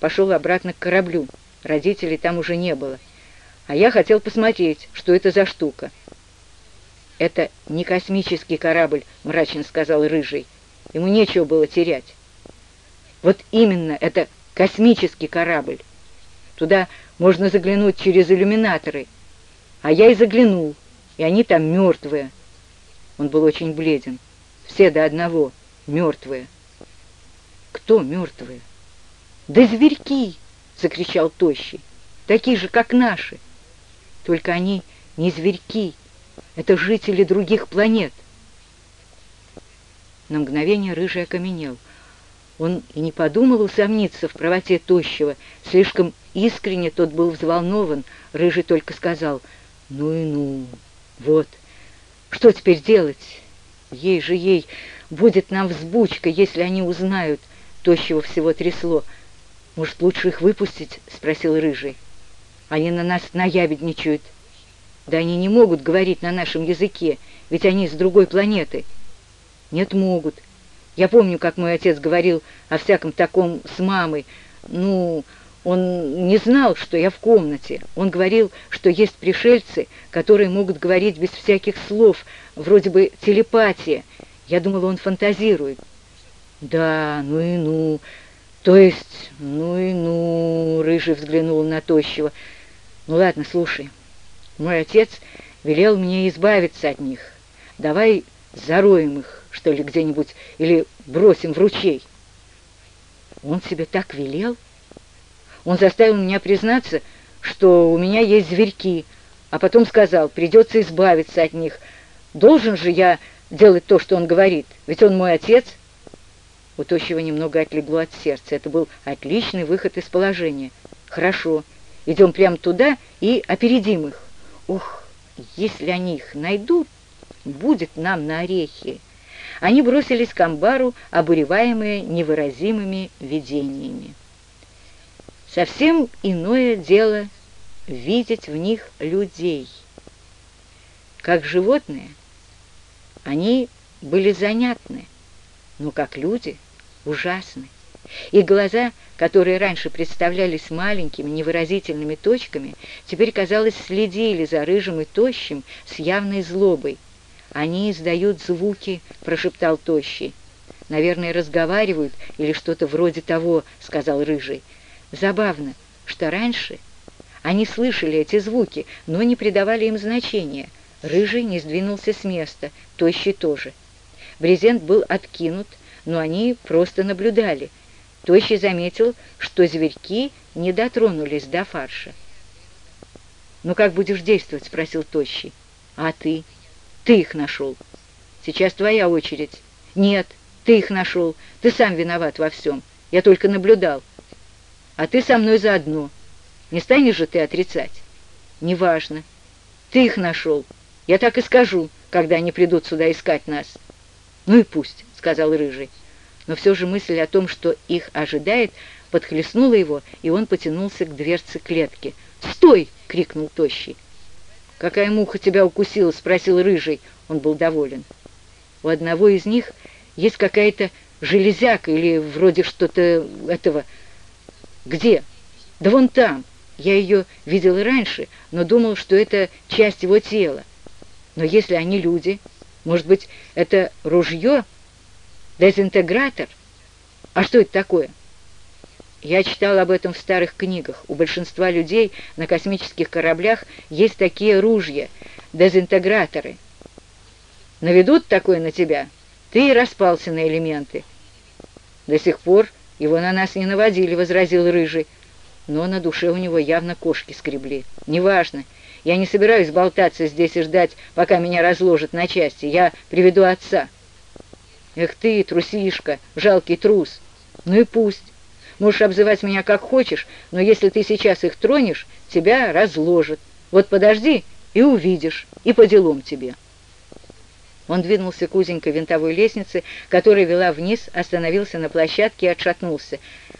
пошел обратно к кораблю. Родителей там уже не было. А я хотел посмотреть, что это за штука. «Это не космический корабль», — мрачно сказал Рыжий. Ему нечего было терять. «Вот именно, это космический корабль. Туда можно заглянуть через иллюминаторы. А я и заглянул, и они там мертвые». Он был очень бледен. Все до одного мертвые. «Кто мертвые?» «Да зверьки!» — закричал Тощий. «Такие же, как наши!» Только они не зверьки, это жители других планет. На мгновение Рыжий окаменел. Он и не подумал усомниться в правоте Тощего. Слишком искренне тот был взволнован. Рыжий только сказал «Ну и ну, вот, что теперь делать? Ей же ей будет нам взбучка, если они узнают». Тощего всего трясло. «Может, лучше их выпустить?» — спросил Рыжий. Они на нас наябедничают. Да они не могут говорить на нашем языке, ведь они с другой планеты. Нет, могут. Я помню, как мой отец говорил о всяком таком с мамой. Ну, он не знал, что я в комнате. Он говорил, что есть пришельцы, которые могут говорить без всяких слов, вроде бы телепатия. Я думала, он фантазирует. Да, ну и ну. То есть, ну и ну, Рыжий взглянул на Тощего. Ну ладно, слушай. Мой отец велел мне избавиться от них. Давай зароем их, что ли, где-нибудь, или бросим в ручей. Он себе так велел? Он заставил меня признаться, что у меня есть зверьки, а потом сказал, придется избавиться от них. Должен же я делать то, что он говорит, ведь он мой отец. У Тощего немного отлегло от сердца. Это был отличный выход из положения. Хорошо. Идем прямо туда и опередим их. Ух, если они их найдут, будет нам на орехи. Они бросились к амбару, обуреваемые невыразимыми видениями. Совсем иное дело видеть в них людей. Как животные, они были занятны, но как люди ужасны. И глаза, которые раньше представлялись маленькими невыразительными точками, теперь, казалось, следили за рыжим и тощим с явной злобой. «Они издают звуки», — прошептал тощий. «Наверное, разговаривают или что-то вроде того», — сказал рыжий. «Забавно, что раньше они слышали эти звуки, но не придавали им значения. Рыжий не сдвинулся с места, тощий тоже. Брезент был откинут, но они просто наблюдали — Тощий заметил, что зверьки не дотронулись до фарша. «Ну как будешь действовать?» — спросил Тощий. «А ты? Ты их нашел. Сейчас твоя очередь». «Нет, ты их нашел. Ты сам виноват во всем. Я только наблюдал. А ты со мной заодно. Не станешь же ты отрицать?» «Неважно. Ты их нашел. Я так и скажу, когда они придут сюда искать нас». «Ну и пусть», — сказал Рыжий но все же мысль о том, что их ожидает, подхлестнула его, и он потянулся к дверце клетки. «Стой!» — крикнул Тощий. «Какая муха тебя укусила?» — спросил Рыжий. Он был доволен. У одного из них есть какая-то железяка или вроде что-то этого. Где? Да вон там. Я ее видел раньше, но думал, что это часть его тела. Но если они люди, может быть, это ружье Дезинтегратор? А что это такое? Я читал об этом в старых книгах. У большинства людей на космических кораблях есть такие ружья, дезинтеграторы. Наведут такое на тебя, ты и распался на элементы. До сих пор его на нас не наводили, возразил Рыжий. Но на душе у него явно кошки скребли. Неважно, я не собираюсь болтаться здесь и ждать, пока меня разложат на части. Я приведу отца. Эх ты, трусишка, жалкий трус. Ну и пусть. Можешь обзывать меня как хочешь, но если ты сейчас их тронешь, тебя разложат. Вот подожди и увидишь, и по делам тебе». Он двинулся к узенькой винтовой лестнице, которая вела вниз, остановился на площадке и отшатнулся.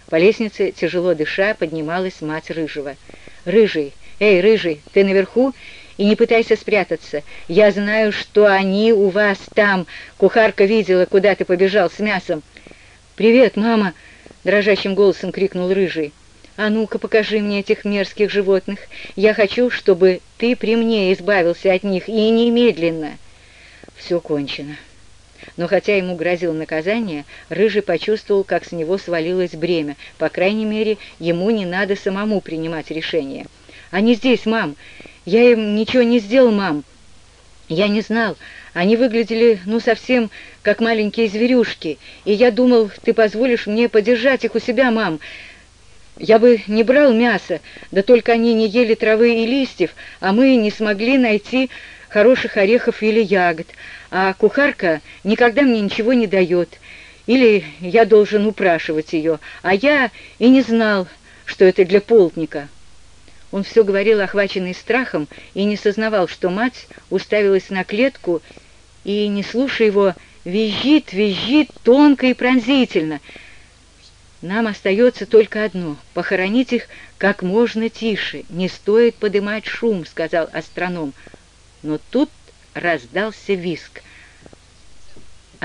По лестнице, тяжело дыша, поднималась мать Рыжего. «Рыжий! Эй, Рыжий, ты наверху?» И не пытайся спрятаться. Я знаю, что они у вас там. Кухарка видела, куда ты побежал с мясом. «Привет, мама!» — дрожащим голосом крикнул Рыжий. «А ну-ка, покажи мне этих мерзких животных. Я хочу, чтобы ты при мне избавился от них, и немедленно». Все кончено. Но хотя ему грозило наказание, Рыжий почувствовал, как с него свалилось бремя. По крайней мере, ему не надо самому принимать решение. «Они здесь, мам! Я им ничего не сделал, мам!» «Я не знал. Они выглядели, ну, совсем как маленькие зверюшки, и я думал, ты позволишь мне подержать их у себя, мам. Я бы не брал мясо, да только они не ели травы и листьев, а мы не смогли найти хороших орехов или ягод, а кухарка никогда мне ничего не дает, или я должен упрашивать ее, а я и не знал, что это для полтника». Он все говорил, охваченный страхом, и не сознавал, что мать уставилась на клетку и, не слушая его, визжит, визжит тонко и пронзительно. Нам остается только одно — похоронить их как можно тише. Не стоит подымать шум, — сказал астроном. Но тут раздался виск.